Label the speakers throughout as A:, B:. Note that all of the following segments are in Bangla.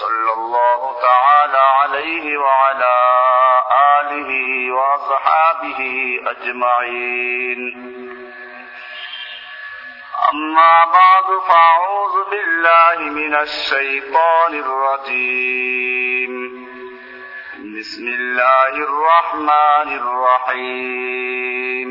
A: صلى الله تعالى عليه وعلى آله وصحابه أجمعين. أما بعد فأعوذ بالله من الشيطان الرجيم. بسم الله الرحمن الرحيم.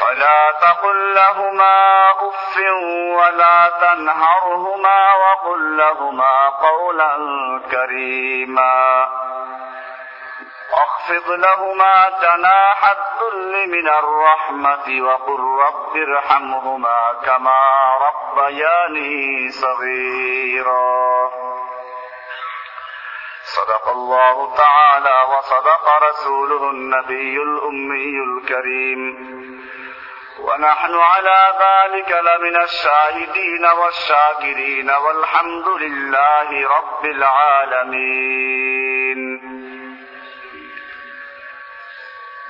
A: فلا تقل لهما أف ولا تنهرهما وقل لهما قولا كريما. واخفض لهما جناح الذل من الرحمة وقل رب ارحمهما كما ربياني صغيرا. صدق الله تعالى وصدق رسوله النبي الأمي الكريم. ونحن على ذلك لمن الشاهدين والشاكرين والحمد لله رب العالمين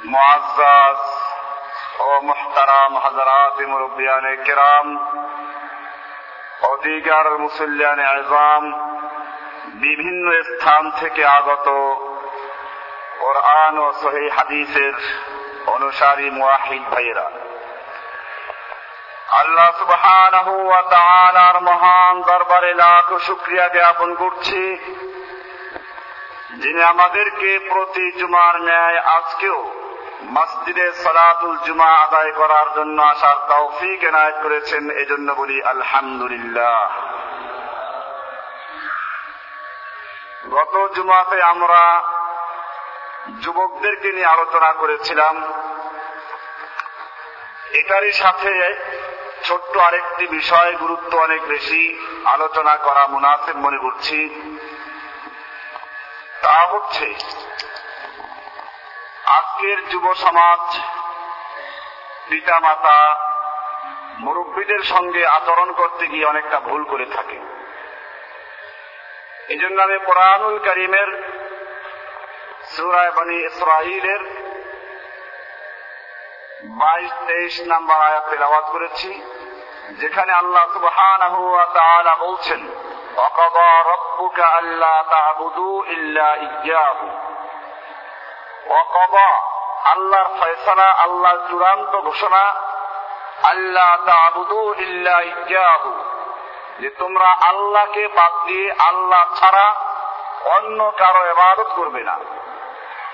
A: معزز ও মুহতারাম হজরাত মুরব্বিয়ান কিরাম অধিকার মুসল্লিয়ান আজম বিভিন্ন স্থান থেকে আগত কোরআন ও সহি হাদিসের অনুসারী মুয়াহিদ ভাইয়েরা আল্লাহ তাআলার মহান দরবারে লাখ শুকরিয়া জ্ঞাপন করছি, যিনি আমাদেরকে প্রতি জুমার ন্যায় আজকেও মসজিদে সালাতুল জুমা আদায় করার জন্য আসার তৌফিক এনায়ত করেছেন, এজন্য বলি আলহামদুলিল্লাহ। গত জুমাতে আমরা যুবকদেরকে নিয়ে আলোচনা করেছিলাম। এটারই সাথে ছোট্ট আরেকটি বিষয়, গুরুত্ব অনেক বেশি। আলোচনা করা মুনাফিক মনে করছি। তা হচ্ছে, আজকের যুব সমাজ পিতা মাতা মুরব্বীদের সঙ্গে আচরণ করতে গিয়ে অনেকটা ভুল করে থাকে। এই জন্য আমি কোরআনুল করিমের, সুরায় বানী ইসরাইলের বাইশ তেইশ নাম্বার আয়াত তেলাওয়াত করেছি, যেখানে আল্লাহ সুবহান বলছেন অকবা রব্বুকা আল্লাহ তাবুদু ইল্লা আল্লাহর ফয়সালা চূড়ান্ত ঘোষণা আল্লাহ তাবুদু ইল্লা যে তোমরা আল্লাহকে বাদ দিয়ে আল্লাহ ছাড়া অন্য কারও এবাদত করবে না।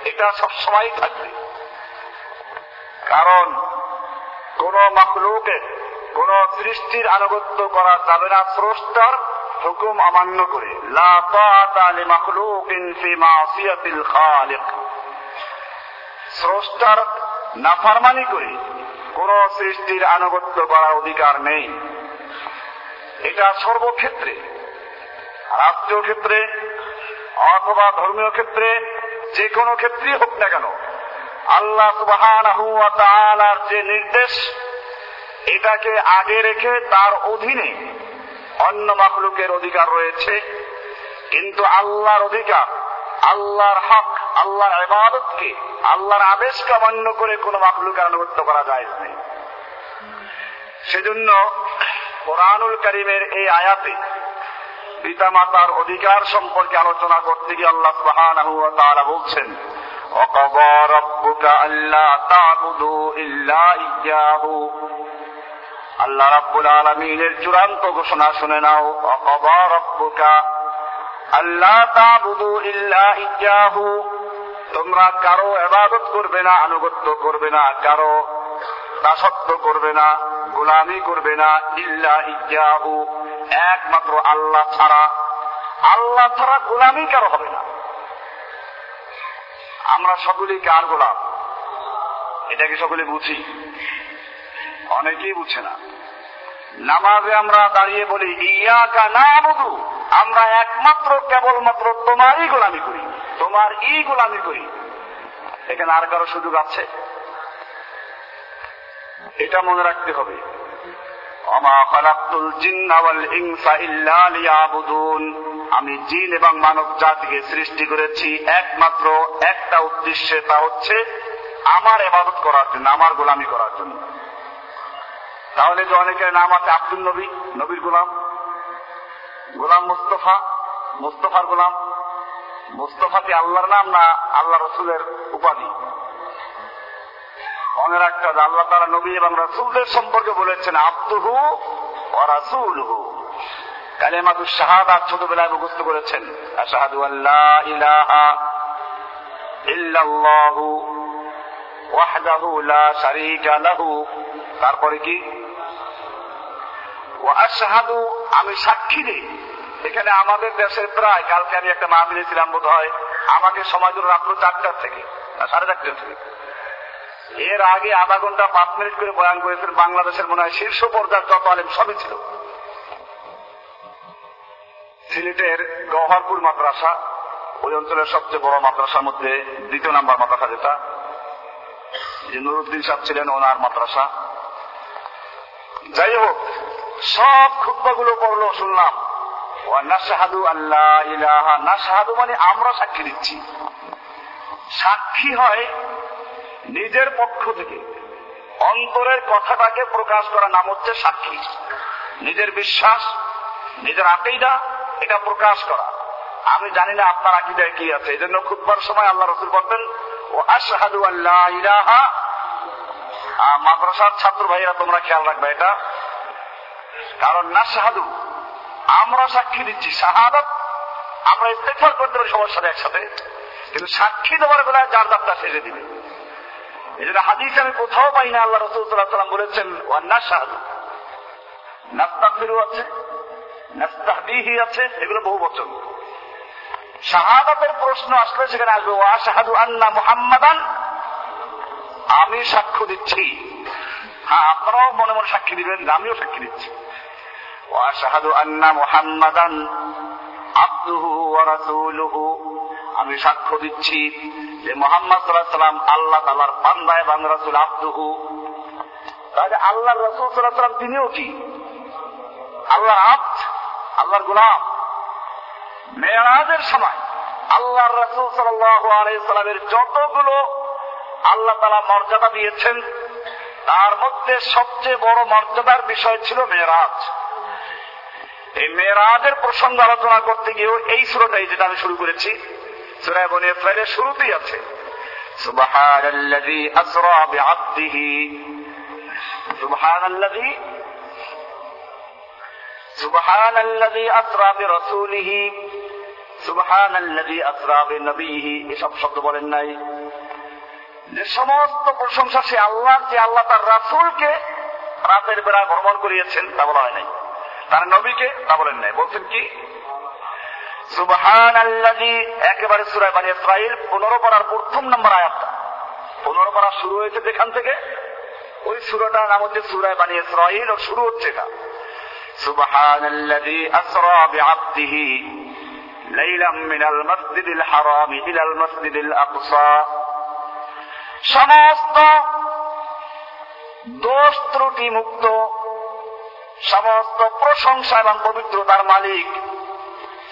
A: এটা সবসময় থাকবে। কারণ কোন মখলুকের কোন সৃষ্টির আনুগত্য করা যাবে না। স্রষ্টার হুকুম অমান্য করে। স্রষ্টার নাফরমানি করে কোন সৃষ্টির আনুগত্য করার অধিকার নেই। এটা সর্বক্ষেত্রে রাষ্ট্রীয় ক্ষেত্রে অথবা ধর্মীয় ক্ষেত্রে যে কোনো ক্ষেত্রেই হোক না কেন আল্লাহ তাআলার যে নির্দেশ, এটাকে আগে রেখে তার অধীনে অন্য মাখলুকের অধিকার রয়েছে। কিন্তু আল্লাহর অধিকার, আল্লাহর হক, আল্লাহর ইবাদতকে, আল্লাহর আদেশকে অমান্য করে কোনো মাখলুকের আনুগত্য করা যায় না সেজন্য কোরআনুল করিমের এই আয়াতে পিতামাতার অধিকার সম্পর্কে আলোচনা করতে গিয়ে আল্লাহ তাআলা বলছেন وقضى ربك ألا تعبدوا إلا إياه আল্লাহ রাব্বুল আলামিনের চূড়ান্ত ঘোষণা শুনে নাও অকবা রব্বুকা আল্লাহ তাবুদু ইল্লা ইজ্জাহু তোমরা কারো এবাদত করবে না আনুগত্য করবে না কারো দাসত্ব করবে না গোলামি করবে না ইল্লা ইজ্জাহু একমাত্র আল্লাহ ছাড়া আল্লাহ ছাড়া গোলামি কারো হবে না আমরা সকলেই কার গোলাম? এটাকে সকলে বুঝি? অনেকেই বুঝে না। নামাজে আমরা দাঁড়িয়ে বলি, ইয়াকা না বধু আমরা একমাত্র, কেবলমাত্র তোমারই গোলামি করি তোমার ই গোলামি করি। এখানে আর কারও সুযোগ আছে? এটা মনে রাখতে হবে। আমি জিন এবং মানব জাতিকে সৃষ্টি করেছি একমাত্র একটা উদ্দেশ্যে, তা হচ্ছে আমার এবাদত করার জন্য, আমার গোলামি করার জন্য। তাহলে যে অনেকের নাম আছে আব্দুল নবী, নবীর গোলাম গোলাম মুস্তফা, মুস্তফার গোলাম। মুস্তফা আল্লাহর নাম না আল্লাহ রসুলের উপাধি? মনে রাখতে হবে, আল্লাহ তারা নবী এবং রাসুলদের সম্পর্কে বলেছেন, আব্দুহু ও রাসুলহু। কালেমাতু শাহাদাত ছোটবেলায় মুখস্থ করেছেন, আশহাদু আল্লাহ ইলাহা ইল্লাল্লাহু ওয়াহদাহু লা শারীকা লাহু। তারপরে কি? ও আশহাদু, আমি সাক্ষী দিই এখানে আমাদের দেশের প্রায়, কালকে আমি একটা মাহফিলে ছিলাম বোধ হয় আমাকে দিল রাত্র চারটার থেকে সাড়ে চারটার থেকে। এর আগে আধা ঘণ্টা পাঁচ মিনিট করে বয়ান করেছেন বাংলাদেশের মনে হয় শীর্ষ পর্যার যত আলেম সবই ছিল। সিলেটের গহরপুর মাদ্রাসা, ওই অঞ্চলের সবচেয়ে বড় মাদ্রাসার মধ্যে দ্বিতীয় নাম্বার মাদ্রাসা যেটা, যে নুরুদ্দিন সাহেব ছিলেন ওনার মাদ্রাসা। যাই হোক, সব খুদ্বাগুলো পড়ল, শুনলাম নাসাহাদু আল্লাহ ইলাহা নাসাহাদু মানে আমরা সাক্ষী দিচ্ছি। সাক্ষী হয় নিজের পক্ষ থেকে অন্তরের কথাটাকে প্রকাশ করা নাম হচ্ছে সাক্ষী। নিজের বিশ্বাস, নিজের আকিদা, এটা প্রকাশ করা। আমি জানি না আপনার আকিদায় কি আছে, এই জন্য খুববার সময় আল্লাহ রসুল বলতেন, ও আশাহাদু আল্লাহ মাদ্রাসার ছাত্র ভাইরা তোমরা খেয়াল রাখবে এটা। কারণ না শাহাদু আমরা সাক্ষী দিচ্ছি। শাহাদত আমরা ইস্তেফার করতে পারি সবার সাথে একসাথে। কিন্তু সাক্ষী দেওয়ার বেলায় যার যাত্রা সেরে দিবে। এই হাদিস আমি কোথাও পাই না, আল্লাহ রসুল্লাহ সাল্লাম বলেছেন আমি সাক্ষ্য দিচ্ছি। হ্যাঁ আপনারাও মনে মনে সাক্ষী দিবেন, আমিও সাক্ষী দিচ্ছি। ওয়া শাহাদু আন্না মুহাম্মাদান আব্দুহু ওয়া রাসূলুহু। আমি সাক্ষ্য দিচ্ছি যে মোহাম্মদ সাল্লাম আল্লাহ তালার বান্দা এবং রাসুল আব্দুহু। তাহলে আল্লাহ রসুল সাল্লাম তিনিও কি? আল্লাহর আব্দ, আল্লাহর গুলাম। মেয়েরাজের সময় আল্লাহর রসুল সাল্লামের যতগুলো আল্লাহ তালা মর্যাদা দিয়েছেন, তার মধ্যে সবচেয়ে বড় মর্যাদার বিষয় ছিল মেয়েরাজ। এই মেয়েরাজের প্রসঙ্গ আলোচনা করতে গিয়েও এই সুরটাই যেটা আমি শুরু করেছি। সুরায় বনে শুরুতেই আছে। এসব শব্দ বলেন নাই। যে সমস্ত প্রশংসা সে আল্লাহ যে আল্লাহ তার রাসূলকে রাতের বেড়া ভ্রমণ করিয়েছেন, তা বলা হয় নাই। তার নবীকে তা বলেন নাই। বলছেন কি? একেবারে বানি ইসরাইল প্রথম নম্বর আয়াতটা। শুরু হয়েছে যেখান থেকে? ওই নাম হচ্ছে বানি ইসরাইল শুরু হচ্ছে এটা। আসরা বিআবদিহি লাইলাম মিনাল হারাম ইলাল আকসা। সমস্ত দোষ ত্রুটি মুক্ত, সমস্ত প্রশংসা এবং পবিত্রতার মালিক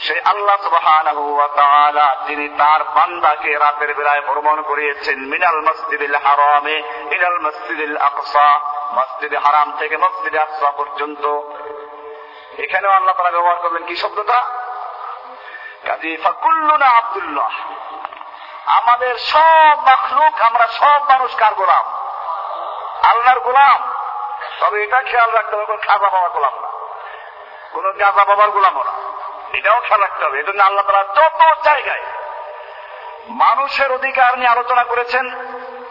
A: সেই আল্লাহ তাআলা তিনি তার বান্দাকে রাতের বেলায় ভ্রমণ করিয়েছেন মিনাল মসজিদিল হারামে ইলাল মসজিদিল আকসা, মসজিদে হারাম থেকে মসজিদে আকসা পর্যন্ত। এখানেও আল্লাহ তারা ব্যবহার করবেন কি শব্দটা? কাজী ফাকুল্লুনা আব্দুল্লাহ। আমাদের সব মখলুক, আমরা সব মানুষ কার গোলাম? আল্লাহর গোলাম। তবে এটা খেয়াল রাখতে হবে, কোন খাজা বাবার গোলাম না। কোন গাজা বাবার গোলামও না। এটাও খেয়াল রাখতে হবে। এজন্য আল্লাহ তারা যত জায়গায় মানুষের অধিকার নিয়ে আলোচনা করেছেন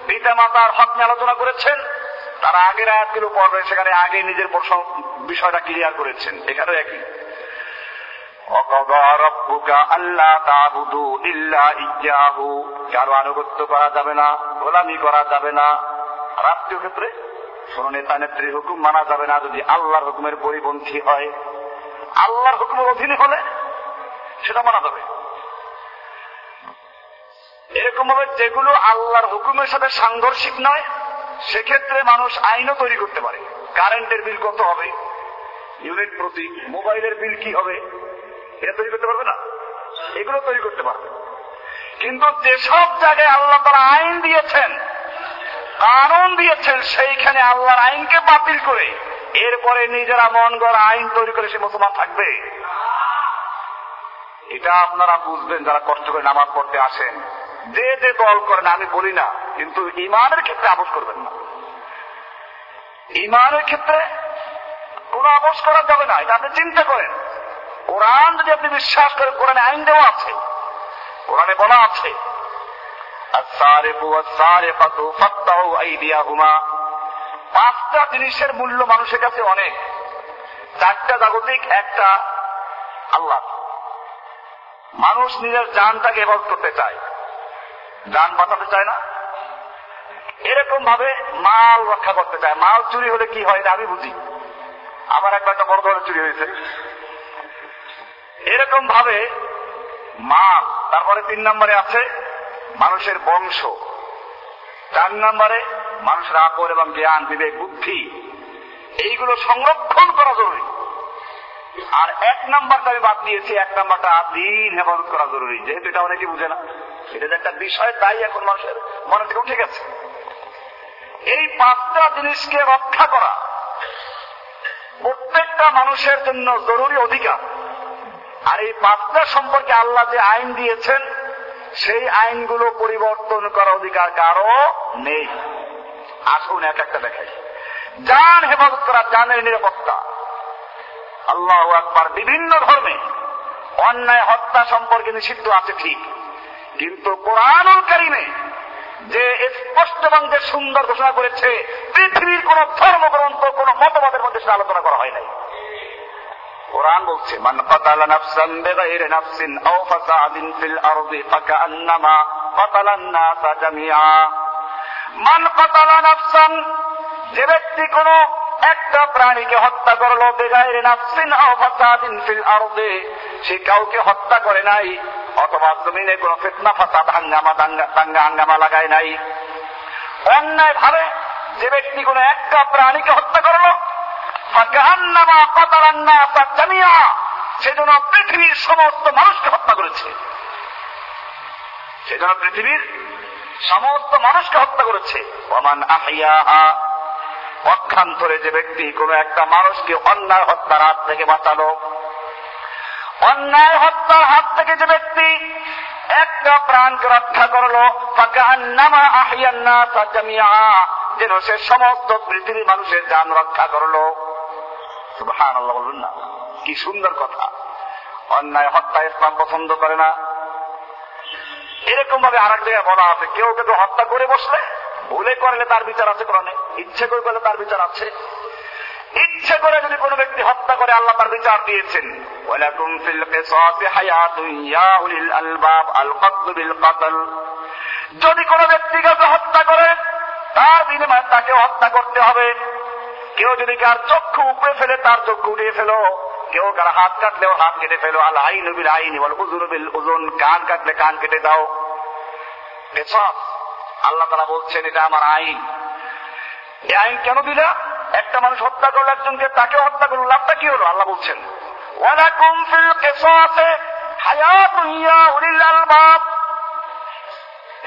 A: পিতা মাতার হক নিয়ে আলোচনা করেছেন, তারা আগের আয়াতগুলো পড়বে, সেখানে আগে নিজের বিষয়টা ক্লিয়ার করেছেন। এখানেও একই। কারও আনুগত্য করা যাবে না করা যাবে না। ক্ষেত্রে মানা যাবে না। যদি আল্লাহর হুকুমের পরিপন্থী হয়, আল্লাহর হুকুমের অধীনে হলে সেটা মানা যাবে। এরকম ভাবে যেগুলো আল্লাহর হুকুমের সাথে সাংঘর্ষিক নয়, সেক্ষেত্রে মানুষ আইনও তৈরি করতে পারে। কারেন্টের বিল কত হবে? ইউনিট প্রতি মোবাইলের বিল কি হবে? এটা তৈরি করতে পারবে না? এগুলো তৈরি করতে পারবে। কিন্তু যেসব জায়গায় আল্লাহ তারা আইন দিয়েছেন কারণ দিয়েছেন, সেইখানে আল্লাহর আইনকে বাতিল করে, এরপরে নিজেরা মন গড় আইন তৈরি করে সে মুসলমান থাকবে। এটা আপনারা বুঝবেন যারা কষ্ট করে নামাজ পড়তে আসেন। যে যে দল করেন, আমি বলি না, কিন্তু ইমানের ক্ষেত্রে আপোষ করবেন না। ইমানের ক্ষেত্রে কোনো আপোষ করা যাবে না, এটা আপনি চিন্তা করেন। কোরআন যদি আপনি বিশ্বাস করেন, কোরআনে আইন দেওয়া আছে, কোরআনে বলা আছে পাঁচটা জিনিসের মূল্য মানুষের কাছে অনেক। চারটা জাগতিক, একটা আল্লাহ মানুষ নিজের জানটাকে এবার করতে চায়। যান বাঁচাতে চায় না। এরকম ভাবে মাল রক্ষা করতে চায়। মাল চুরি হলে কি হয় আমি বুঝি। আমার একবার একটা বড় ধরনের চুরি হয়েছে। এরকম ভাবে মাল, তারপরে তিন নম্বরে আছে মানুষের বংশ। চার নম্বরে মানুষের আকর এবং জ্ঞান, বিবেক, বুদ্ধি। এইগুলো সংরক্ষণ করা জরুরি। আর এক নাম্বারটা আমি বাদ দিয়েছি এক নাম্বারটা দিন হেফাজত করা জরুরি। যেহেতু এটা অনেকে বুঝে না। এটা যে একটা বিষয়, তাই এখন মানুষের মনে থেকে উঠে গেছে। এই পাঁচটা জিনিসকে রক্ষা করা প্রত্যেকটা মানুষের জন্য জরুরি অধিকার। আর এই পাঁচটা সম্পর্কে আল্লাহ যে আইন দিয়েছেন, সেই আইনগুলো পরিবর্তন করার অধিকার কারও নেই। আসুন এক একটা দেখাই। যান হেফাজত করা জানের নিরাপত্তা আল্লাহ আকবার বিভিন্ন ধর্মে। অন্যায়, হত্যা সম্পর্কে নিষিদ্ধ আছে ঠিক। কিন্তু কোরআনুল কারিমে যে স্পষ্ট এবং যে সুন্দর ঘোষণা করেছে, পৃথিবীর কোন ধর্মগ্রন্থ, কোন মতবাদের মধ্যে সেটা আলোচনা করা হয় নাই। কোরআন বলছে, মান কাতালা নাফসান বিগাইরি নাফসিন আও ফাসাদিন ফিল আরদি ফাকান্নামা কাতালান নাসা জামিআ। মান কাতালা নাফসান, যে ব্যক্তি কোন একটা প্রাণীকে হত্যা করল বেগাইরে নাফসিন ফাসাদিন ফিল আরদি। সে কাউকে হত্যা করে নাই, অথবা জমিনে কোন ফিতনা ফাসাদ হাঙ্গামা দাঙ্গা হাঙ্গামা লাগায় নাই। অন্যায় ভাবে যে ব্যক্তি কোন একটা প্রাণীকে হত্যা করল ফাকান্নামা কাতালান নাসা জামিআ সেজন্য পৃথিবীর সমস্ত মানুষকে হত্যা করেছে। সেজন্য পৃথিবীর সমস্ত মানুষকে হত্যা করেছে। ওমান আহিয়াহা পক্ষান্তরে যে ব্যক্তি কোন একটা মানুষকে অন্যায় হত্যার হাত থেকে বাঁচালো, অন্যায় হত্যার হাত থেকে যে ব্যক্তি একটা প্রাণকে রক্ষা করল ফাকান্নামা আহিয়ান্না সাজামিয়া যেন সে সমস্ত পৃথিবীর মানুষের যান রক্ষা করল। আল্লাহ বলবেন না, কি সুন্দর কথা। অন্যায় হত্যা ইসলাম পছন্দ করে না। এরকম ভাবে আর এক জায়গায় বলা আছে, কেউ কেউ হত্যা করে বসলে, ভুলে করলে তার বিচার আছে কোরআনে। ইচ্ছে করে বলে তার বিচার আছে। ইচ্ছে করে যদি কোনো ব্যক্তি হত্যা করে, আল্লাহ তার বিচার দিয়েছেন। ওয়ালাকুম ফিল কিসাসি হায়াতুন, ইয়া উলিল আলবাব, আল কতল বিল কতল। যদি কোনো ব্যক্তি কাউকে হত্যা করে, তার বিনিময়ে তাকে হত্যা করতে হবে। কেউ যদি কার চক্ষু উপরে ফেলে, তার চক্ষু উঠিয়ে ফেলো। কেউ কার হাত কাটলেও হাত কেটে ফেলো। আল আইন বিল আইন বল উজুর বিল উজুন কান কাটলে কান কেটে দাও। আল্লাহ তারা বলছেন, এটা আমার আইন। এই আইন কেন দিলা? একটা মানুষ হত্যা করল, একজনকে তাকে হত্যা করল, লাভটা কি হলো? আল্লাহ বলছেন, ওয়ালাকুম ফিল কিসাসে হায়াতুন ইয়া উলিল আলবাব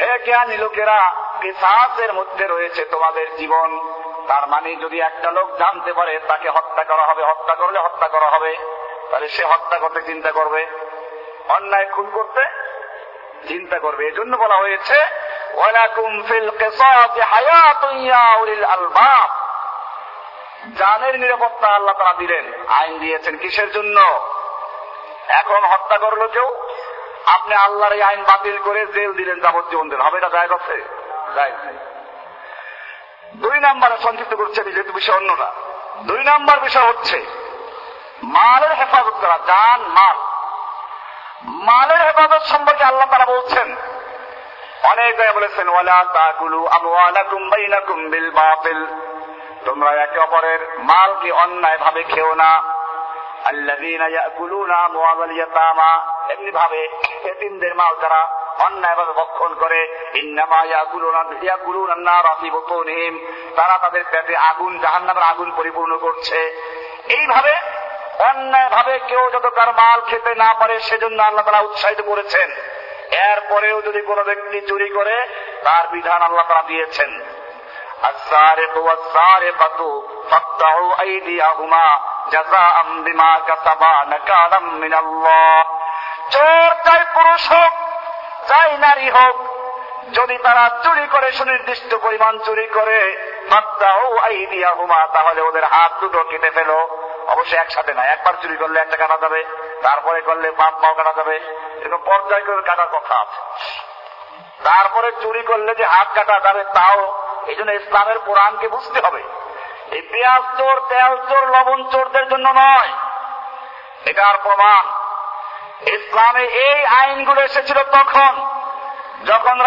A: হে জ্ঞানী লোকেরা, কিসাসের মধ্যে রয়েছে তোমাদের জীবন। তার মানে যদি একটা লোক জানতে পারে তাকে হত্যা করা হবে, হত্যা করলে হত্যা করা হবে, তাহলে সে হত্যা করতে চিন্তা করবে। অন্যায় খুন করতে চিন্তা করবে। এজন্য বলা হয়েছে ওয়ালাকুম ফিল কিসাসি হায়াতুন ইয়া উলিল আলবাব। জানের নিরাপত্তা আল্লাহ তারা দিলেন, আইন দিয়েছেন কিসের জন্য? এখন হত্যা করল কেউ? আপনি আল্লাহর এই আইন বাতিল করে জেল দিলেন যাবজ্জীবন দিন হবে এটা জায়গ আছে? দুই নাম্বারে সংক্ষিপ্ত করছে আমি যেহেতু বিষয় অন্যটা। দুই নাম্বার বিষয় হচ্ছে, মালের হেফাজত করা, জান, মাল। মালের হেফাজত সম্পর্কে আল্লাহ তারা বলছেন অনেক বলেছেন, ওয়ালা তাকুলু আমওয়ালাকুম বাইনাকুম বিল বাতিল। তোমরা একে অপরের অন্যায় ভাবে খেও না। আল্লাযীনা ইয়াকুলুনা ইয়াতামা এমনি ভাবে এতিমদের মাল যারা ভক্ষণ করে। তারা তাদের পেটে আগুন, জাহান্নামের আগুন পরিপূর্ণ করছে। এইভাবে অন্যায় ভাবে কেউ যত তার মাল খেতে না পারে, সেজন্য আল্লাহ তারা উৎসাহিত করেছেন। এরপরেও যদি কোনো ব্যক্তি চুরি করে, তার বিধান আল্লাহ তারা দিয়েছেন। চোর পুরুষ হোক নারী হোক, যদি তারা চুরি করে, সুনির্দিষ্ট পরিমাণ চুরি করে তাহলে ওদের হাত দুটো কেটে ফেলো। অবশ্যই একসাথে না একবার চুরি করলে একটা কাটা যাবে। তারপরে করলে পাঁচ পাও কাটা যাবে। এরকম পর্যায় করে কাটার কথা আছে। তারপরে চুরি করলে যে হাত কাটা যাবে তাও এই জন্য ইসলামের কোরআনকে বুঝতে হবে। এই পেঁয়াজ চোর, তেল চোর, লবণ চোরদের জন্য নয়। এটার প্রমাণ। ইসলামে এই আইনগুলো এসেছিল তখন, যখন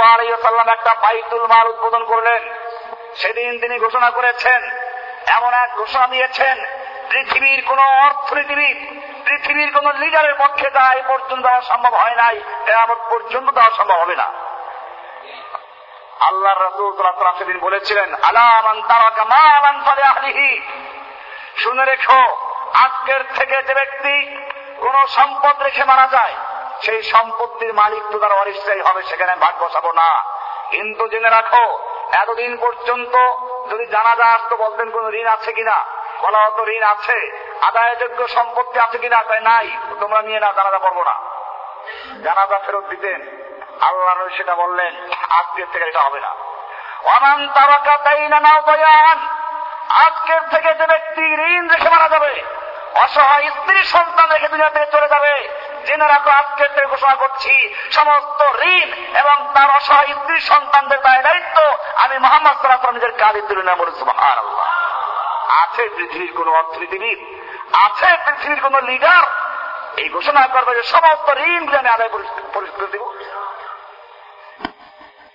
A: আলাইহি সাল্লাম একটা বাইতুল মাল উদ্বোধন করলেন। সেদিন তিনি ঘোষণা করেছেন, এমন এক ঘোষণা দিয়েছেন পৃথিবীর কোন অর্থনীতিবিদ, পৃথিবীর কোন লিডারের পক্ষে তা এই পর্যন্ত দেওয়া সম্ভব হয় নাই, কেয়ামত পর্যন্ত দেওয়া সম্ভব হবে না। আল্লাহ সেদিন বলেছিলেন শুনে রেখো, আজকের থেকে যে ব্যক্তি কোন সম্পদ রেখে মারা যায়, সেই সম্পত্তির মালিক তো তার অনিশ্চয়ই হবে, সেখানে ভাগ বসাবো না। কিন্তু জেনে রাখো, এতদিন পর্যন্ত যদি জানাজা আসতো বলতেন কোন ঋণ আছে কিনা? বলা ঋণ আছে, আদায়যোগ্য সম্পত্তি আছে কিনা তাই নাই, তোমরা নিয়ে না জানাজা পড়ব না। জানাজা ফেরত দিতেন, আল্লাহ সেটা বললেন, আজকের থেকে এটা হবে না। অনান তারাকা তাই না নাও দয়ান আজকের থেকে যে ব্যক্তি ঋণ রেখে মারা যাবে, অসহায় স্ত্রী সন্তান রেখে দুনিয়া থেকে চলে যাবে, জেনে রাখো, আজকের থেকে ঘোষণা করছি, সমস্ত ঋণ এবং তার অসহায় স্ত্রী সন্তানদের দায় দায়িত্ব আমি মোহাম্মদ সাল্লাহ নিজের কালি তুলে নেব আল্লাহ আছে পৃথিবীর কোন অর্থনীতিবিদ, আছে পৃথিবীর কোন লিডার এই ঘোষণা করবে যে সমস্ত ঋণ আমি আদায় পরিষ্কার দিব।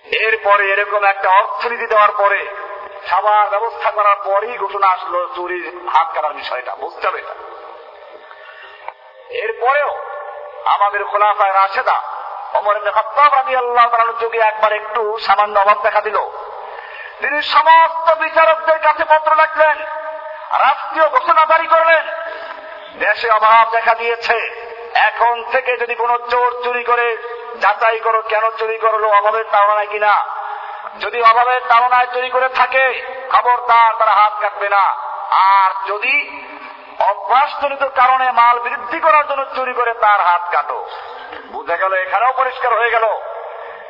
A: এরপরে এরকম একটা অর্থনীতি দেওয়ার পরে সবার ব্যবস্থা করার পরেই ঘোষণা আসলো চুরির হাত কাটার বিষয়টা। বুঝতে হবে এটা। এরপরেও আমাদের খোলাফায় রাশেদা অমর আমি আল্লাহ তালার যুগে একবার একটু সামান্য অভাব দেখা দিল। তিনি সমস্ত বিচারকদের কাছে পত্র রাখলেন রাষ্ট্রীয় ঘোষণা জারি করলেন। দেশে অভাব দেখা দিয়েছে। এখন থেকে যদি কোনো চোর চুরি করে, যাচাই করো কেন চুরি করল, অভাবের তাড়নায় কিনা। যদি অভাবের তাড়নায় চুরি করে থাকে, খবরদার তারা হাত কাটবে না। আর যদি অভ্যাসজনিত কারণে মাল বৃদ্ধি করার জন্য চুরি করে তার হাত কাটো। বুঝা গেল, এখানেও পরিষ্কার হয়ে গেল।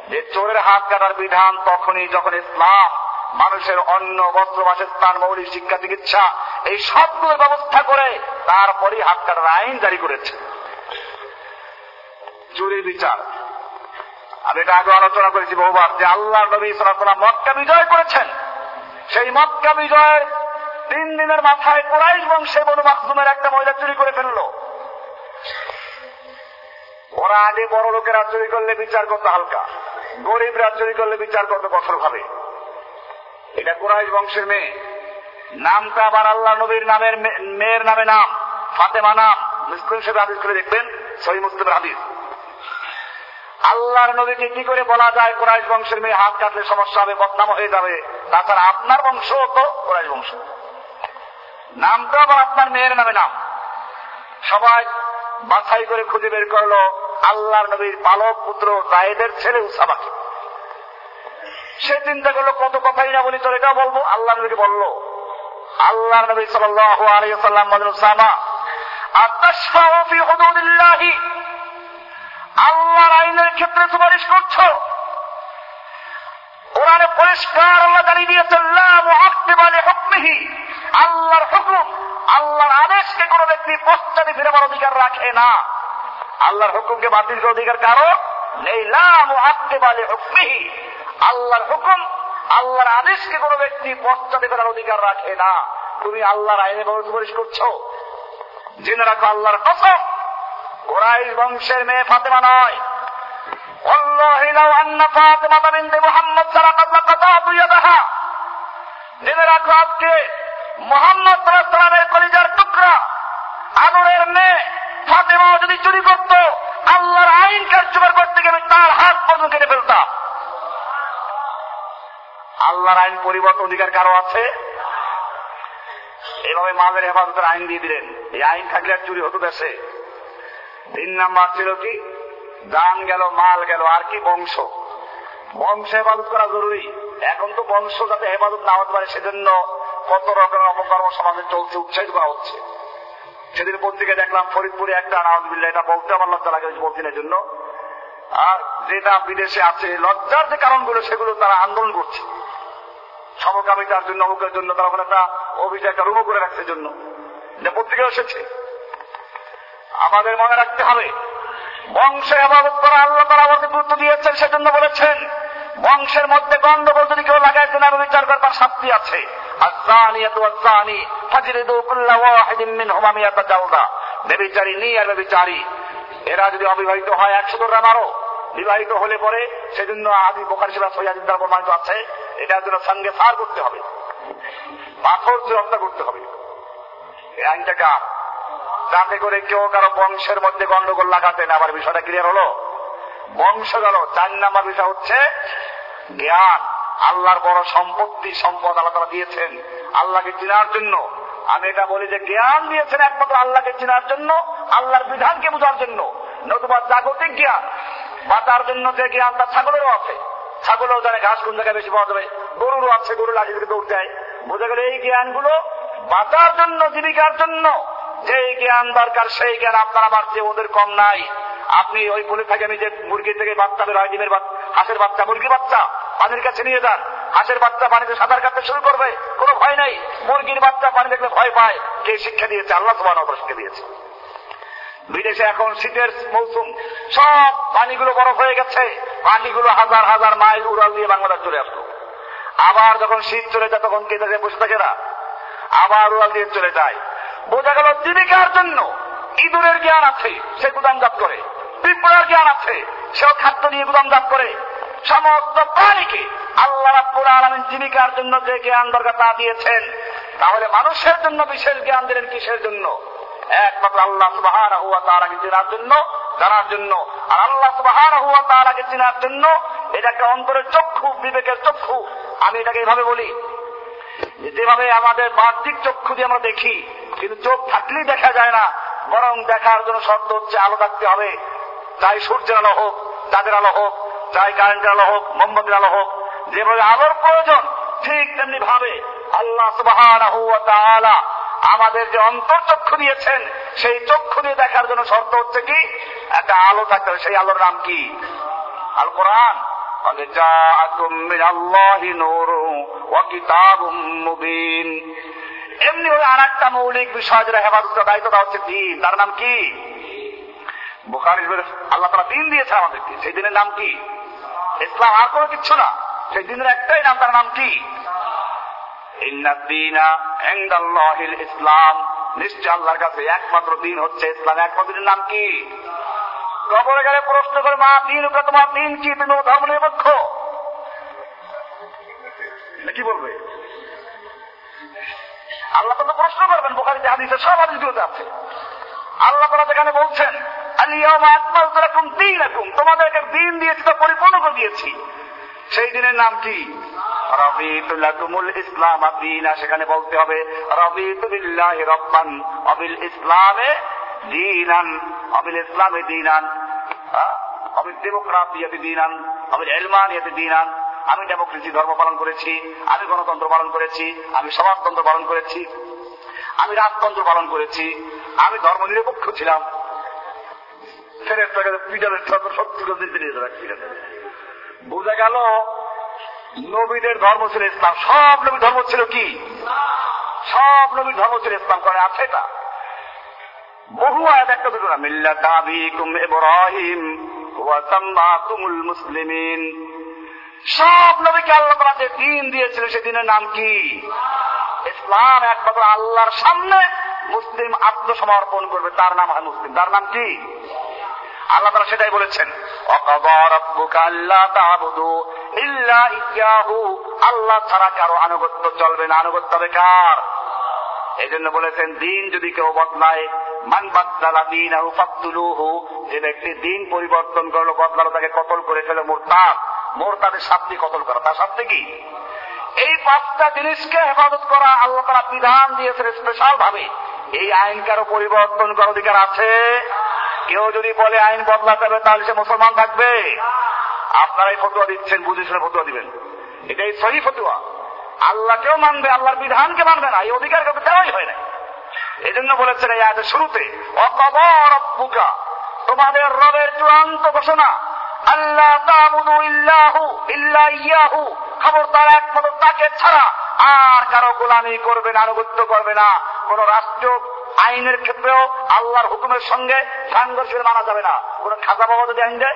A: যে চোরের হাত কাটার বিধান তখনই যখন ইসলাম মানুষের অন্ন, বস্ত্র বাসস্থান মৌলিক শিক্ষা, চিকিৎসা, এই সবগুলোর ব্যবস্থা করে তারপরই হাত কাটার আইন জারি করেছে। চুরির বিচার। আমি এটা আগে আলোচনা করেছি বহুবার যে আল্লাহ নবী সালাম মক্কা বিজয় করেছেন। সেই মক্কা বিজয়ের তিন দিনের মাথায় কোরাইশ বংশে বনু মাকজুমের একটা মহিলা চুরি করে ফেলল। ওরা আগে বড় লোকেরা চুরি করলে বিচার করতে হালকা, গরিবরা চুরি করলে বিচার করতে কঠোর ভাবে এটা কোরাইশ বংশের মেয়ে। নামটা আবার আল্লাহ নবীর নামের মেয়ের নামে নাম। ফাতেমা নাম। মুসলিম হিসেবে আদিস করে দেখবেন। সহি মুসলিমের হাদিস। আল্লাহর নবীকে কি করে বলা যায় কোরআশ বংশের মেয়ে? হাত কাটলে সমস্যা হবে, বদনাম হয়ে যাবে। তাছাড়া আপনার বংশ তো কোরআশ বংশ। নামটা আবার আপনার মেয়ের নামে নাম। সবাই বাছাই করে খুঁজে বের করল আল্লাহর নবীর পালক পুত্র জায়েদের ছেলে উসাবাকে সে চিন্তা করল, কত কথাই না বলি, তোর এটাও বলব? আল্লাহ নবীকে বলল, আল্লাহ নবী সাল্লাম বলেন সামা আল্লাহর আইনের ক্ষেত্রে সুপারিশ করছ। কোরআনে পরিষ্কার আল্লাহ জানিয়ে দিয়েছেন আল্লাহর হুকুম, আল্লাহর আদেশকে কোন ব্যক্তি পশ্চাতে ফিরাবার অধিকার রাখে না। আল্লাহর হুকুমকে বাতিল অধিকার কারও নেই। লা মুআক্কিবা লিহুকমিহি আল্লাহর হুকুম, আল্লাহর আদেশকে কোনো ব্যক্তি পশ্চাতে ফেরার অধিকার রাখে না। তুমি আল্লাহর আইনে সুপারিশ করছ। জেনে রাখো আল্লাহর কসম গোরাইশ বংশের মেয়ে ফাতেমা নয়। মোহাম্মদ কলিজার মেয়ে যদি চুরি করত, আল্লাহর আইন কার্যকর করতে গেলে তার হাত পর্যন্ত কেটে ফেলতাম। আল্লাহর আইন পরিবর্তন অধিকার কারও আছে? এভাবে মালের হেফাজতের আইন দিয়ে দিলেন। এই আইন থাকলে আর চুরি হতো দেশে। তিন নাম্বার ছিল কি? দান গেল, মাল গেল, আর কি বংশ? বংশ হেফাজত করা জরুরি। এখন তো বংশ যাতে হেফাজত না হতে পারে, সেজন্য কত রকমের অপকর্ম সমাজে চলছে, উৎসাহিত করা হচ্ছে। সেদিন পত্রিকায় দেখলাম, ফরিদপুরে একটা আনাউজবিল্লা এটা বলতে আমার লজ্জা লাগে বলছি জন্য। আর যেটা বিদেশে আছে, লজ্জার যে কারণগুলো, সেগুলো তারা আন্দোলন করছে। সমকামিতার জন্য, অমুকের জন্য, তারা ওখানে একটা অভিযোগ একটা রুমো করে রাখছে জন্য। এটা পত্রিকায় এসেছে। আমাদের মনে রাখতে হবে বংশে আবাদত করা আল্লাহ তারা আমাদের গুরুত্ব দিয়েছেন, সেজন্য বলেছেন, বংশের মধ্যে গন্ডগোল যদি কেউ লাগাইছে না বিচার করবার শাস্তি আছে। আর বেবিচারি এরা যদি অবিবাহিত হয় একশো দোরা মারো বিবাহিত হলে পরে, সেজন্য আদি বোকার সেবা সৈয়াদিন দ্বারা প্রমাণিত আছে এটার জন্য সঙ্গে সার করতে হবে। পাথর হত্যা করতে হবে। আইনটা কার? যাতে করে কেউ কারও বংশের মধ্যে গন্ডগোল লাগাতে না আবার বিষয়টা ক্লিয়ার হলো? বংশ গেল, চার নাম্বার বিষয় হচ্ছে জ্ঞান। আল্লাহর বড় সম্পত্তি, সম্পদ আল্লাহ তারা দিয়েছেন আল্লাহকে চেনার জন্য। আমি এটা বলি যে জ্ঞান দিয়েছেন একমাত্র আল্লাহকে চেনার জন্য, আল্লাহর বিধানকে বোঝার জন্য, নতুবা জাগতিক জ্ঞান। বা তার জন্য যে জ্ঞান তার ছাগলেরও আছে। ছাগলও জানে ঘাস কোন জায়গায় বেশি পাওয়া যাবে? গরুরও আছে, গরু লাগিয়ে দিকে দৌড় দেয়। বোঝা গেল এই জ্ঞানগুলো বাঁচার জন্য, জীবিকার জন্য। যে জ্ঞান দরকার, সেই জ্ঞান আপনার যে ওদের কম নাই। আপনি ওই বলে থাকেন যে মুরগি থেকে বাচ্চা বের হয়, ডিমের হাঁসের বাচ্চা মুরগি বাচ্চা, পানির কাছে নিয়ে যান। হাঁসের বাচ্চা পানিতে সাঁতার কাটতে শুরু করবে, কোনো ভয় নাই। মুরগির বাচ্চা পানি দেখলে ভয় পায়, কে শিক্ষা দিয়েছে? আল্লাহ সমান শিক্ষা দিয়েছে। বিদেশে এখন শীতের মৌসুম। সব পানিগুলো বরফ হয়ে গেছে। পানিগুলো হাজার হাজার মাইল উড়াল দিয়ে বাংলাদেশ চলে আসলো। আবার যখন শীত চলে যায়, তখন কে থাকে? বসে থাকে না। আবার উড়াল দিয়ে চলে যায়। বোঝা গেল জীবিকার জন্য ইঁদুরের জ্ঞান আছে, সে গুদাম গুদামজাত করে। পিঁপড়ার জ্ঞান আছে, সেও খাদ্য নিয়ে গুদাম গুদামজাত করে। সমস্ত প্রাণীকে আল্লাহ রাব্বুল আলামিন জীবিকার জন্য যে জ্ঞান দরকার তা দিয়েছেন। তাহলে মানুষের জন্য বিশেষ জ্ঞান দিলেন কিসের জন্য? একমাত্র আল্লাহ তাআলাকে চেনার জন্য, জানার জন্য। আর আল্লাহ তাআলাকে চেনার জন্য এটা একটা অন্তরের চক্ষু, বিবেকের চক্ষু। আমি এটাকে এভাবে বলি যেভাবে আমাদের বাহ্যিক চক্ষু দিয়ে আমরা দেখি, কিন্তু চোখ থাকলেই দেখা যায় না, বরং দেখার জন্য শব্দ হচ্ছে আলো থাকতে হবে। চাই সূর্যের আলো হোক, চাঁদের আলো হোক চাই কারেন্টের আলো হোক, মোমবাতির আলো হোক, যেভাবে আলোর প্রয়োজন, ঠিক তেমনি ভাবে আল্লাহ সুবাহ আমাদের যে অন্তর চক্ষু দিয়েছেন, সেই চক্ষু দিয়ে দেখার জন্য শর্ত হচ্ছে কি? একটা আলো থাকতে হবে। সেই আলোর নাম কি? আল কোরআন এমনি আর একটা মৌলিক বিষয় যেটা হেফাজত হচ্ছে দিন। তার নাম কি? বোকার আল্লাহ তারা দিন দিয়েছে আমাদেরকে। সেই দিনের নাম কি? ইসলাম আর কোনো কিচ্ছু না। সেই দিনের একটাই নাম, তার নাম কি? ইসলাম। নিশ্চয় আল্লাহর কাছে একমাত্র দিন হচ্ছে ইসলাম। একমাত্র নাম কি? কবরে গেলে প্রশ্ন করে, মা দিন তোমার দিন কি? তুমি ধর্ম নিরপেক্ষ। কি বলবে? আল্লাহ তো প্রশ্ন করবেন, বোখারিতে হাদিসে সব হাদিসগুলোতে আছে। আল্লাহ তারা যেখানে বলছেন তোমাদেরকে দিন দিয়েছি, তা পরিপূর্ণ করে দিয়েছি। সেই দিনের নাম কি? রবিতুল ইসলাম দিনা সেখানে বলতে হবে রবিতুল্লাহ রব্বান, অবিল ইসলামে অবিল ইসলামে ডেমোক্রাসিয়াতে আমি ডেমোক্রেসি ধর্ম পালন করেছি, আমি গণতন্ত্র পালন করেছি, আমি সমাজতন্ত্র পালন করেছি, আমি রাজতন্ত্র পালন করেছি, আমি ধর্ম নিরপেক্ষ ছিলাম বোঝা গেল নবীদের ধর্ম ছিল ইসলাম। সব নবীর ধর্ম ছিল কি? সব নবীর ধর্ম ছিল ইসলাম। করে আছে এটা। বহু আয়াত একটা দুটো না, মিল্লাত আবিকুম ইব্রাহিম ওয়া সাম্মাকুমুল মুসলিমিন। সব নবীকে আল্লাহ তাআলা যে দিন দিয়েছিল, সে দিনের নাম কি? ইসলাম একমাত্র আল্লাহর সামনে মুসলিম আত্মসমর্পণ করবে। তার নাম হয় মুসলিম। তার নাম কি? আল্লাহ তারা সেটাই বলেছেন আল্লাহ ছাড়া কারও আনুগত্য চলবে না। আনুগত্য হবে কার এই জন্য বলেছেন, দিন যদি কেউ বদলায়, মান বাদলা দিন যে ব্যক্তি দিন পরিবর্তন করল, বদলালো, তাকে কতল করে ফেলে মোরতাদ। মোরতাদের শাস্তি কতল করা, তার শাস্তি কি? এই পাঁচটা জিনিসকে হেফাজত করা আল্লাহ তারা বিধান দিয়েছেন স্পেশাল ভাবে এই আইন কারও পরিবর্তন করার অধিকার আছে? কেউ যদি বলে আইন বদলাতে হবে, তাহলে সে মুসলমান থাকবে। আপনারাই ফতুয়া দিচ্ছেন বুঝে শুনে ফতুয়া দিবেন। এটাই সহি ফতুয়া। আল্লাহকেও মানবে, আল্লাহর বিধানকে মানবে না, এই অধিকার কাউকে দেওয়াই হয় না। এই জন্য বলেছেন এই আয়াতের শুরুতে, অকবর বুকা তোমাদের রবের চূড়ান্ত ঘোষণা আল্লাহ তাবুদু ইল্লাহু, ইল্লা ইয়াহু, খবরদার একমাত্র তাকে ছাড়া আর কারও গোলামি করবে না, আনুগত্য করবে না। কোন রাষ্ট্র আইনের ক্ষেত্রেও আল্লাহর হুকুমের সঙ্গে সাংঘর্ষ মানা যাবে না। কোন খাজা বাবা যদি আইন দেয়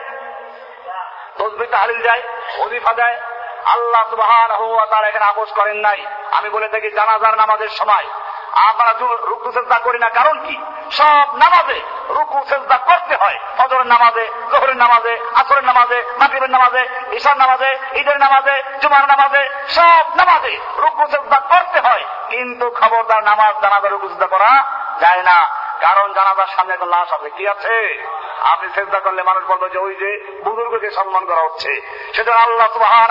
A: তসবি তাহলিল যায় অজিফা দেয়। আল্লাহ সুবাহান তার এখানে আপোষ করেন নাই। আমি বলে থাকি, জানাজার নামাজের সময় আমরা রুকু চেষ্টা করি না। কারণ কি? সব নামাজে রুকু চেষ্টা করতে হয়। ফজরের নামাজে, জোহরের নামাজে, আসরের নামাজে, মাগরিবের নামাজে, ঈশার নামাজে, ঈদের নামাজে, জুমার নামাজে, সব নামাজে রুকু চেষ্টা করতে হয়। কিন্তু খবরদার নামাজ জানাজা রুকু চেষ্টা করা যায় না। কারণ জানাজার সামনে একটা লাশ আছে। কি আছে? আপনি চেষ্টা করলে মানুষ বলবে যে ওই যে বুজুর্গকে সম্মান করা হচ্ছে। সেটা আল্লাহ সুবাহ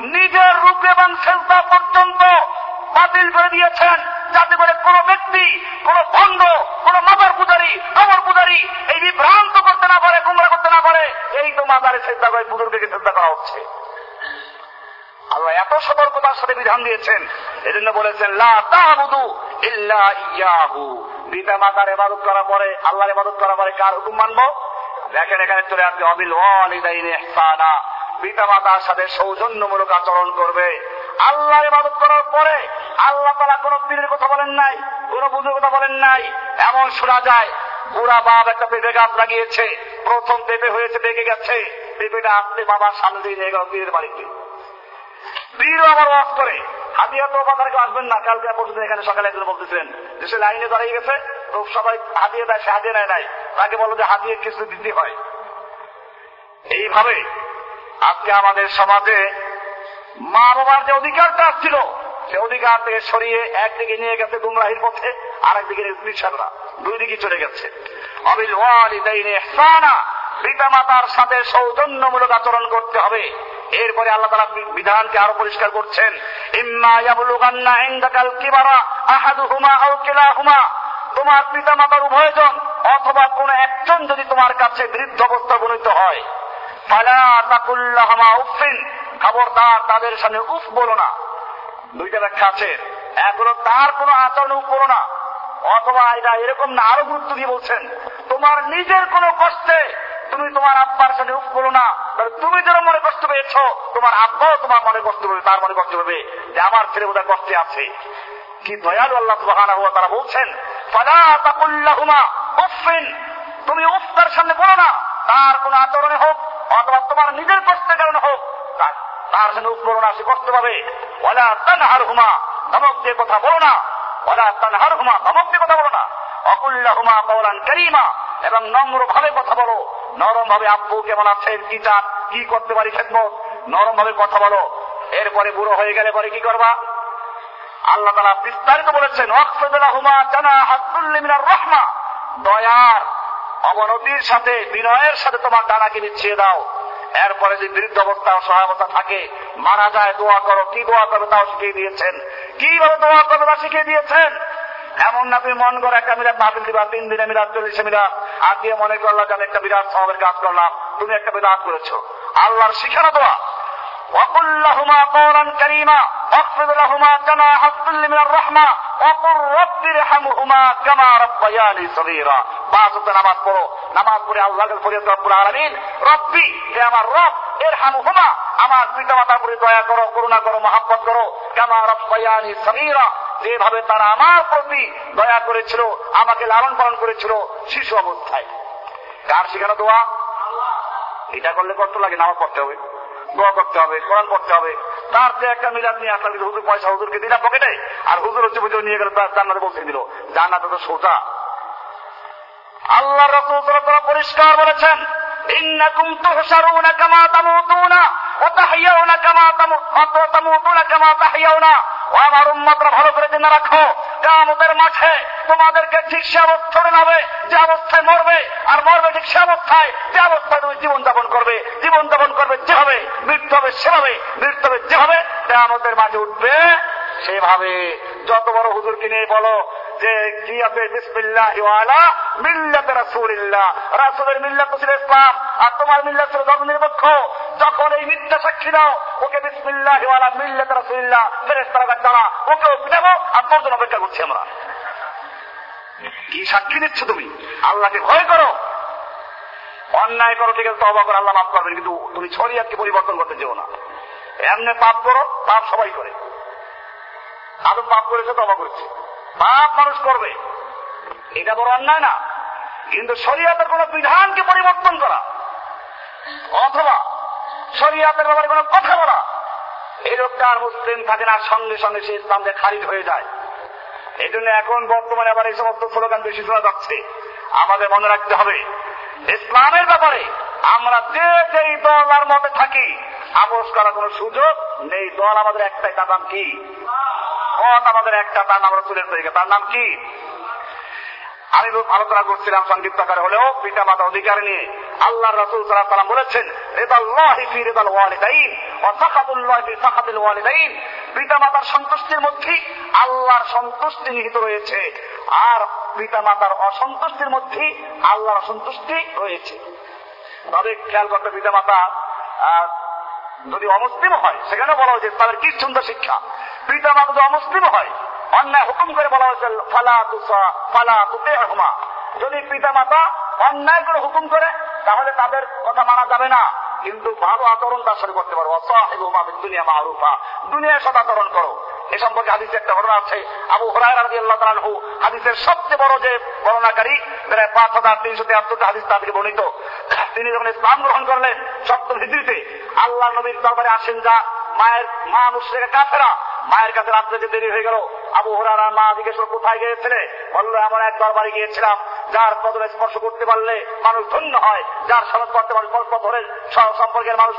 A: নিজের রূপ এবং চেষ্টা পর্যন্ত বাতিল করে দিয়েছেন। যাতে করে কোন ব্যক্তি, কোন ভণ্ড, কোন মাদার পূজারি কবর পূজারি এই বিভ্রান্ত করতে না পারে, গুমরা করতে না পারে, এই তো মাদারে চেষ্টা করে বুজুর্গকে চেষ্টা করা হচ্ছে। আল্লাহ এত সতর্কতার সাথে বিধান দিয়েছেন। এজন্য বলেছেন, লা তাহবুদু ইল্লা ইয়াহু। পিতা মাতার এবাদত করার পরে, আল্লাহর এবাদত করার পরে কার হুকুম মানবো? দেখেন এখানে চলে আসবে অবিল ইহসানা। পিতা মাতার সাথে সৌজন্যমূলক আচরণ করবে। আল্লাহর ইবাদত করার পরে আল্লাহ তারা কোন পীরের কথা বলেন নাই, কোন বুঝের কথা বলেন নাই। এমন শোনা যায়, বুড়া বাপ একটা পেঁপে গাছ লাগিয়েছে, প্রথম পেঁপে হয়েছে, পেকে গেছে। পেঁপেটা আসতে বাবার সামনে দিয়ে নিয়ে গেল পীরের বাড়িতে। পীরও আবার ওয়াজ করে হাতিয়া তো কেউ আসবেন না, কালকে পরশুদিন এখানে সকালে একজন বলতেছিলেন যে সে লাইনে দাঁড়িয়ে গেছে, তো সবাই হাতিয়ে দেয়, সে হাতিয়ে নেয় নাই। তাকে বলো যে হাতিয়ে কিছু দিতে হয়। এইভাবে আজকে আমাদের সমাজে মা বাবার যে অধিকারটা ছিল, সে অধিকার থেকে সরিয়ে একদিকে নিয়ে গেছে গুমরাহির পথে আর একদিকে নিঃসাদরা দুই দিকে চলে গেছে। অবিল ওয়ালিদাইনে ইহসানা পিতা মাতার সাথে সৌজন্যমূলক আচরণ করতে হবে। এরপরে আল্লাহ তালা বিধানকে আরও পরিষ্কার করছেন তোমার পিতা মাতার উভয়জন অথবা কোন একজন যদি তোমার কাছে বৃদ্ধ অবস্থা উপনীত হয় খবরদার তাদের সামনে উফ বলো না। দুইটা ব্যাখ্যা আছে। এক তার কোনো আচরণ উফ বলো না। অথবা এটা এরকম না, আরও গুরুত্ব দিয়ে বলছেন, তোমার নিজের কোনো কষ্টে তুমি তোমার আব্বার সাথে উপ করো না। তুমি যেন মনে কষ্ট পেয়েছ, তোমার আব্বাও তোমার মনে কষ্ট পাবে, তার মনে কষ্ট পাবে যে আমার ছেলে বোধহয় কষ্টে আছে। কি দয়ালু আল্লাহ সুবাহানা হুয়া তারা বলছেন তাকুল্লাহুমা উফিন তুমি উফ তার সামনে বলো না, তার কোন আচরণে হোক, অথবা তোমার নিজের কষ্টের কারণে হোক, তার সামনে উফ করো না, সে কষ্ট পাবে। ওলা তানহার হুমা ধমক দিয়ে কথা বলো না। ওলা তানহার হুমা ধমক দিয়ে কথা বলো না। অকুল্লাহুমা কৌলান করিমা, এবং নম্র ভাবে কথা বলো। নরম ভাবে আব্বু, কেমন আছেন কি চান কি করতে পারি খেদমত নরম ভাবে কথা বলো। এরপরে বুড়ো হয়ে গেলে পরে কি করবা? আল্লাহ তালা বিস্তারিত বলেছেন রহমা। দয়ার অবনতির সাথে, বিনয়ের সাথে তোমার ডানাকে বিছিয়ে দাও। এরপরে যে বৃদ্ধ অবস্থা সহায়তা থাকে, মারা যায়, দোয়া করো। কি দোয়া করো তাও শিখিয়ে দিয়েছেন। কীভাবে দোয়া করো তা শিখিয়ে দিয়েছেন? এমন না তুমি মন করে একটা মিলাদ মাহফিল দিবা, তিন দিনে মিলাদ, চল্লিশে মিলাদ। আর দিয়ে মনে করলা যে আমি একটা বিরাট সবের কাজ করলাম তুমি একটা বিরাট করেছো আল্লাহর শিখানো দোয়া وقل لهما قولا كريما واخفض لهما جناح الذل من الرحمة وقل رب ارحمهما كما ربياني صغيرا পাঁচ ওয়াক্ত নামাজ পড়ো নামাজ পড়ে আল্লাহকে ফরিয়াদ রব্বুল আলামিন রব্বি হে আমার রব ইরহামহুমা আমার পিতা মাতার প্রতি দয়া করো করুণা করো মহাব্বত করো কামা রব্বায়ানি সগীরা যেভাবে তারা আমার প্রতি দয়া করেছিল, আমাকে লালন পালন করেছিল, শিশু অবস্থায়। কার শেখানো দোয়া? এটা করলে কষ্ট লাগে, নামাজ পড়তে হবে, দোয়া করতে হবে, কোরআন পড়তে হবে। তার যে একটা মিলাদ নিয়ে আসলাম, কিন্তু হুজুর পয়সা হুজুরকে দিলাম পকেটে, আর হুজুর হচ্ছে বুঝে নিয়ে গেল, তার জান্নাতে পৌঁছে দিল, জান্নাতে তো সোজা। আল্লাহ রসুল সাল্লাল্লাহু পরিষ্কার বলেছেন তুহশারুনা কামা তামুতুনা, ওয়া তাহইয়াউনা কামা তামুতুনা কামা তাহইয়াউনা আমার উম্মতরা ভালো করে জেনে রাখো কামতের মাঠে তোমাদেরকে ঠিক সে অবস্থায় নাবে যে অবস্থায় মরবে, আর মরবে ঠিক সে অবস্থায় যে অবস্থায় তুমি জীবন যাপন করবে। জীবন যাপন করবে যেভাবে, মৃত্যু হবে সেভাবে, মৃত্যু হবে যেভাবে কামতের মাঝে উঠবে সেভাবে। যত বড় হুজুরকে নিয়ে বলো যে, কি আছে? বিসমিল্লাহ ওয়ালা মিল্লাতে রাসূলিল্লাহ। রাসূলের মিল্লাত ছিল ইসলাম, আর তোমার মিল্লাত ছিল ধর্ম নিরপেক্ষ যখন এই মিথ্যা সাক্ষী দাও, ওকে বিসমিল্লাহ মিল্লাতে রাসূলিল্লাহ, ফেরেশতারা জানা ওকেও পিটাবো আর তোর জন্য অপেক্ষা করছি আমরা। কি সাক্ষী দিচ্ছ তুমি? আল্লাহকে ভয় করো। অন্যায় করো, ঠিক আছে তবা করে, আল্লাহ মাফ করবেন, কিন্তু তুমি ছড়িয়াতকে পরিবর্তন করতে যেও না। এমনি পাপ করো, পাপ সবাই করে। আদম পাপ করেছে তবা করেছে। পাপ মানুষ করবে। এটা বড় অন্যায় না। কিন্তু শরীয়তের কোন বিধানকে পরিবর্তন করা, অথবা শরীয়তের ব্যাপারে কোন কথা বলা। এই লোকটা আর মুসলিম থাকে না, সঙ্গে সঙ্গে সে ইসলামকে খারিজ হয়ে যায়। এই জন্য এখন বর্তমানে আবার এই সমস্ত স্লোগান বেশি শোনা যাচ্ছে। আমাদের মনে রাখতে হবে, ইসলামের ব্যাপারে আমরা যে যেই দলার মতে থাকি, আপোষ করার কোন সুযোগ নেই। দল আমাদের একটাই, তার নাম কি? মত আমাদের একটা, তার নাম রসুলের তরিকা। তার নাম কি? আমি আলোচনা করছিলাম সংক্ষিপ্ত আকারে হলেও পিতা মাতা অধিকার নিয়ে। আল্লাহ রসুল সাল্লাম বলেছেন রেদাল্লাহি ফি রেদাল ওয়ালিদাইন ওয়া সাখাতুল্লাহি ফি সাখাতিল ওয়ালিদাইন। পিতা মাতার সন্তুষ্টির মধ্যে আল্লাহর সন্তুষ্টি নিহিত রয়েছে। আর পিতা মাতার অসন্তুষ্টির মধ্যে আল্লাহর অসন্তুষ্টি রয়েছে। তবে খেয়াল করতে পিতা মাতা যদি অমুসলিম হয়, সেখানে বলা হয়েছে তাদের কি সুন্দর শিক্ষা। পিতা মাতা যদি অমুসলিম হয়, অন্যায় হুকুম করে বলা হয়েছে, ফালা তুসা, ফালা তুতে যদি পিতা মাতা অন্যায় করে হুকুম করে, তাহলে তাদের কথা মানা যাবে না। কিন্তু ভালো আচরণ তার সাথে করতে পারো। দুনিয়া মারুফা দুনিয়ার সাথে আচরণ করো। এ সম্পর্কে হাদিসে একটা ঘটনা আছে। আবু হরাই আল্লাহ হাদিসের সবচেয়ে বড় যে বর্ণনাকারী, প্রায় পাঁচ হাজার তিনশো তিয়াত্তরটা হাদিস তার থেকে বর্ণিত। তিনি যখন ইসলাম গ্রহণ করলেন সপ্তম হিদ্রিতে আল্লাহ নবীর দরবারে আসেন যা মায়ের মা মুশ্রেকা কাফেরা। মায়ের কাছে রাত্রে যে দেরি হয়ে গেল। আবু হরার মা জিজ্ঞেস কোথায় গিয়েছিলে? বলল, এমন এক দরবারে গিয়েছিলাম। যার কদমে স্পর্শ করতে পারলে মানুষ ধন্য হয়, যার সনদ করতে পারলে পরস্পর ধরে সম্পর্কের মানুষ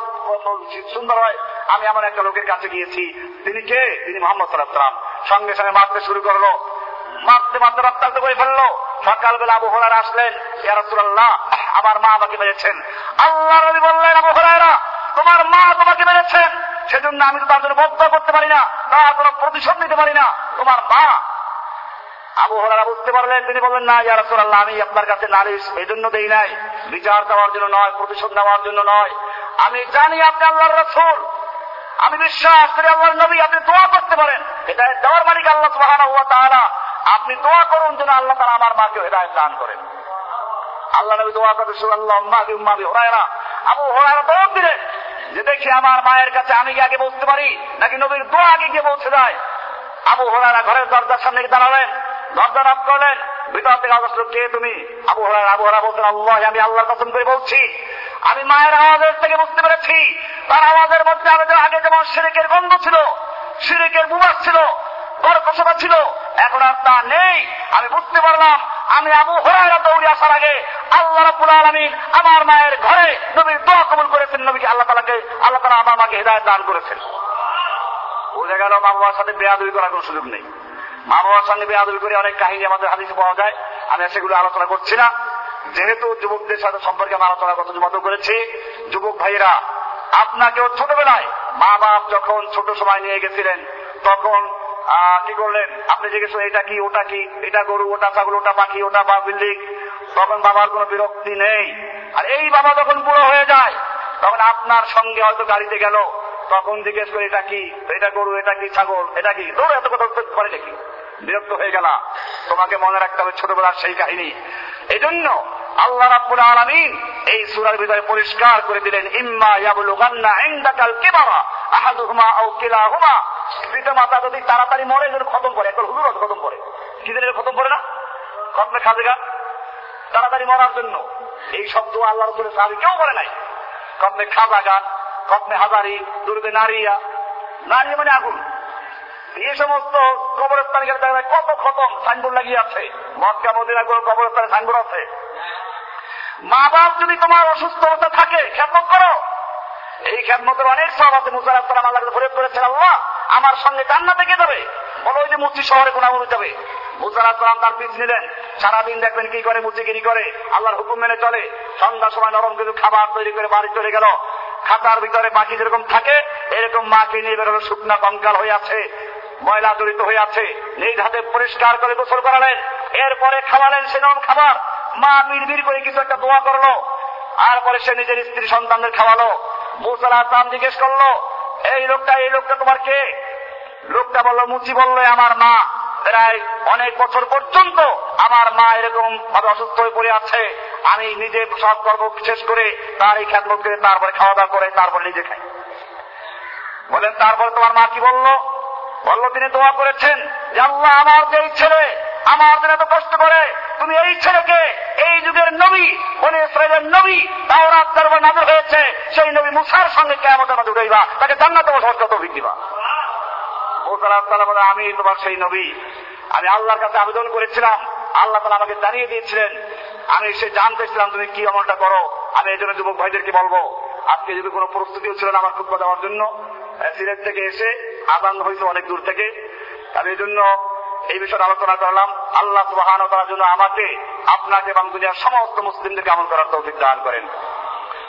A: সুন্দর হয়। আমি এমন একটা লোকের কাছে গিয়েছি, তিনি কে? তিনি মোহাম্মদ সাল্লাম সঙ্গে সঙ্গে মারতে শুরু করল। মারতে মারতে রক্তাক্ত করে ফেলল। সকালবেলা আবু হরার আসলেন ইয়ারসুল্লাহ আমার মা আমাকে মেরেছেন। আল্লাহ রবি বললেন, আবু হরাইরা তোমার মা তোমাকে মেরেছেন। সেজন্য আমি তো তার জন্য বদ্ধ করতে পারি না, তার কোনো প্রতিশোধ নিতে পারি না। তোমার মা আবু হরারা বুঝতে পারলেন, তিনি বললেন, না, ইয়া রাসূলুল্লাহ, আমি আপনার কাছে নালিশ এই জন্য দেই নাই। বিচার দেওয়ার জন্য নয়, প্রতিশোধ নেওয়ার জন্য নয়। আমি জানি আপনি আল্লাহর রাসূল। আমি বিশ্বাস করি আল্লাহর নবী, আপনি দোয়া করতে পারেন। এটা দেওয়ার মালিক আল্লাহ সুবহানাহু ওয়া তাআলা। আপনি দোয়া করুন যেন আল্লাহ তাআলা আমার মাকে হেদায়েত দান করেন। আল্লাহ নবী দোয়া করতে সুবহানাল্লাহ উম্মাহি উম্মাহি হুরায়রা। আবু হুরায়রা দৌড় দিলেন। যে দেখি আমার মায়ের কাছে আমি কি আগে বলতে পারি, নাকি নবীর দোয়া আগে গিয়ে পৌঁছে যায়? আবু হরারা ঘরের দরজার সামনে দাঁড়ালেন। দরজা নক করলেন। ভিতর থেকে আওয়াজ কে তুমি? আবু হরার আবু হরা বলছেন, আল্লাহ, আমি আল্লাহর কসম করে বলছি, আমি মায়ের আওয়াজের থেকে বুঝতে পেরেছি। তার আওয়াজের মধ্যে আমাদের আগে যেমন সিরেকের গন্ধ ছিল সিরেকের বুবাস ছিল গর্কসভা ছিল, এখন আর তা নেই। আমি বুঝতে পারলাম, আমি আবু হরাইরা দৌড়ে আসার আগে আল্লাহ রাব্বুল আলামিন আমার মায়ের ঘরে নবীর দোয়া কবুল করেছেন, নবীকে আল্লাহ তাআলাকে, আল্লাহ তাআলা আমার মাকে হেদায়েত দান করেছেন। বোঝা গেল মা বাবার সাথে বেয়াদবি করার কোনো সুযোগ নেই। মা বাবার সঙ্গে বেয়াদবি করে অনেক কাহিনী আমাদের হাদিসে পাওয়া যায়। আমি সেগুলো আলোচনা করছি না। যেহেতু যুবকদের সাথে সম্পর্কে আমি আলোচনা করতে যুবত করেছি, যুবক ভাইয়েরা, আপনাকেও ছোটবেলায় মা বাপ যখন ছোট সময় নিয়ে গেছিলেন, তখন কি করলেন? আপনি জিজ্ঞেস এটা কি, ওটা কি? এটা গরু, ওটা ছাগল, ওটা পাখি, ওটা বা বিল্ডিং? তখন বাবার কোনো বিরক্তি নেই। আর এই বাবা যখন বুড়ো হয়ে যায়, তখন আপনার সঙ্গে হয়তো গাড়িতে গেল, তখন জিজ্ঞেস করে, এটা কি? এটা গরু, এটা কি ছাগল, এটা কি? দৌড় এত কথা করে নাকি? বিরক্ত হয়ে গেলা। তোমাকে মনে রাখতে হবে ছোটবেলার সেই কাহিনী। এই জন্য আল্লাহ রাব্বুল আলামিন এই সূরার ভিতরে পরিষ্কার করে দিলেন, ইম্মা ইয়াবলুগান্না ইনদাকাল কিবারা আহাদুহুমা আও কিলাহুমা। পিতা মাতা যদি তাড়াতাড়ি মরে যেন খতম করে। একবার হুজুর খতম করে। কি দিনের খতম করে না? খতমে খাজেগা তাড়াতাড়ি মরার জন্য। এই শব্দ আল্লাহ রসুলের সাহাবি কেউ বলে নাই। খতমে খাজাগা, খতমে হাজারি দুর্বে নারিয়া। নারী মানে আগুন। এই সমস্ত কবরস্থান গেলে কত খতম সাইনবোর্ড লাগিয়ে আছে? মক্কা, মদিনা করে কবরস্থানে সাইনবোর্ড আছে। মা বাপ যদি তোমার অসুস্থ অবস্থা থাকে খ্যাতমত করো। এই খ্যাতমতের অনেক সব আছে। মুসার আসসালাম আল্লাহ প্রয়োগ করেছেন, আল্লাহ, আমার সঙ্গে কান্না থেকে যাবে? বলো ওই যে মুচি শহরে গুণাগুণ যাবে। মুসার আসসালাম তার পিছ নিলেন। সারাদিন দেখবেন কি করে মুচিগিরি করে। আল্লাহর হুকুম মেনে চলে। সন্ধ্যার সময় নরম কিছু খাবার তৈরি করে বাড়ি চলে গেল। খাতার ভিতরে বাকি যেরকম থাকে, এরকম মাকে নিয়ে বেরোলো শুকনা কঙ্কাল হয়ে আছে। ময়লা জড়িত হয়ে আছে। নিজ হাতে পরিষ্কার করে গোসল করালেন। এরপরে খাওয়ালেন সে নরম খাবার। মা বিড় করে কিছু একটা দোয়া করল। আর পরে সে নিজের স্ত্রী সন্তানদের খাওয়ালো। মুসাল আসলাম জিজ্ঞেস করল, এই লোকটা এই লোকটা তোমার কে? লোকটা বলল, মুচি বলল আমার মা। প্রায় অনেক বছর পর্যন্ত আমার মা এরকম ভাবে অসুস্থ হয়ে পড়ে আছে। আমি নিজে সব কর্ম শেষ করে তার এই খ্যাতমত করে তারপরে খাওয়া দাওয়া করে তারপর নিজে খাই। বলেন তারপরে তোমার মা কি বলল? তিনি দোয়া করেছেন যে আল্লাহ, আমার যে ছেলে, আমার জন্য এত কষ্ট করে, তুমি এই ছেলেকে এই যুগের নবী বলে ইসরায়েলের নবী, তাওরাত দরবার নাজর হয়েছে, সেই নবী মুসার সঙ্গে কেমন মাঝে উঠাইবা, তাকে জান্নাতে বসবাস কত দিবা। মুসাল্লাহ আমি তোমার সেই নবী। আমি আল্লাহর কাছে আবেদন করেছিলাম। আল্লাহ তালা আমাকে জানিয়ে দিয়েছিলেন। আমি সে জানতেছিলাম তুমি কি আমলটা করো? আমি এই জন্য যুবক ভাইদেরকে বলব, আজকে যদি কোনো প্রস্তুতিও ছিল না আমার খুব দেওয়ার জন্য, সিলেট থেকে এসে আদান হয়েছে অনেক দূর থেকে আমি এই জন্য এই বিষয়ে আলোচনা করলাম আল্লাহ সুবাহান তার জন্য আমাকে আপনাকে এবং দুনিয়ার সমস্ত মুসলিমদেরকে আমল করার তৌফিক দান করেন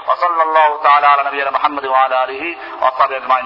A: وصلى الله تعالى على نبينا محمد وعلى اله وصحبه اجمعين